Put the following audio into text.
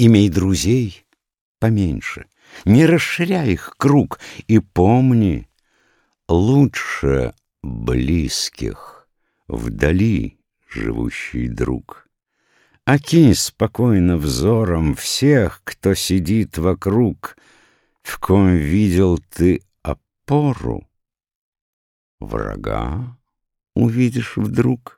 Имей друзей поменьше, не расширяй их круг, И помни, лучше близких вдали живущий друг. Окинь спокойно взором всех, кто сидит вокруг, В ком видел ты опору, врага увидишь вдруг.